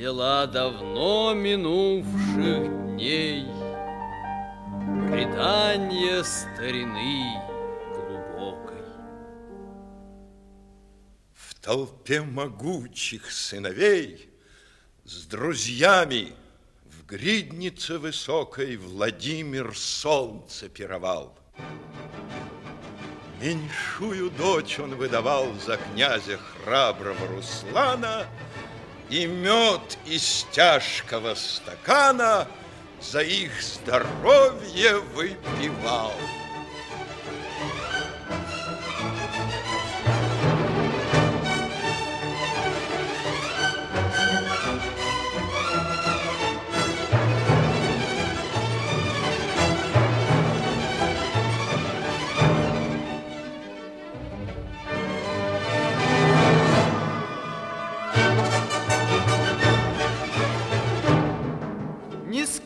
Дела давно минувших дней, Предание старины глубокой. В толпе могучих сыновей С друзьями в гриднице высокой Владимир солнце пировал. Меньшую дочь он выдавал за князя храброго Руслана И мед из тяжкого стакана за их здоровье выпивал.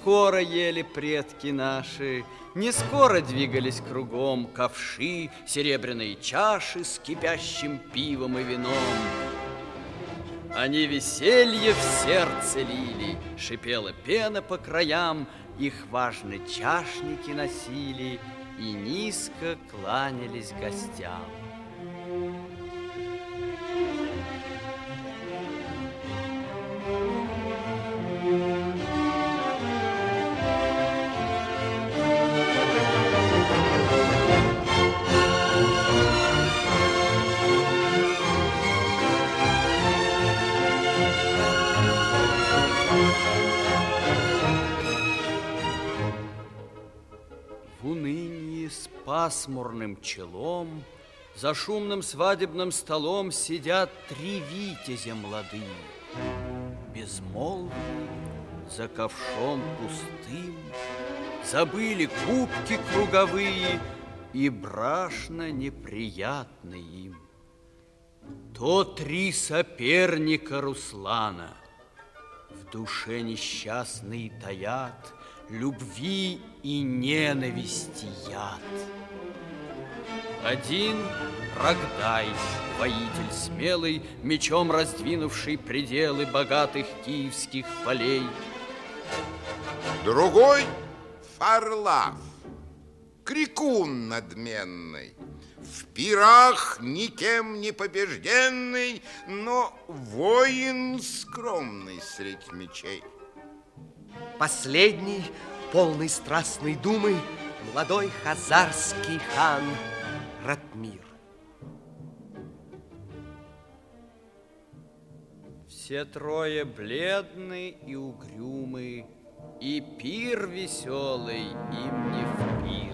Скоро ели предки наши, не скоро двигались кругом ковши, серебряные чаши с кипящим пивом и вином. Они веселье в сердце лили, шипела пена по краям, их важные чашники носили и низко кланялись гостям. Пасмурным челом, За шумным свадебным столом Сидят три витязя молодые. Безмолвные, за ковшом пустым, Забыли кубки круговые И брашно неприятны им. То три соперника Руслана В душе несчастный таят Любви и ненависти яд. Один Рогдай, воитель смелый, Мечом раздвинувший пределы Богатых киевских полей. Другой Фарлав, крикун надменный, В пирах никем не побежденный, Но воин скромный средь мечей. Последний, полный страстной думы, Молодой хазарский хан – Ратмир. Все трое бледны и угрюмы, И пир веселый им не в пир.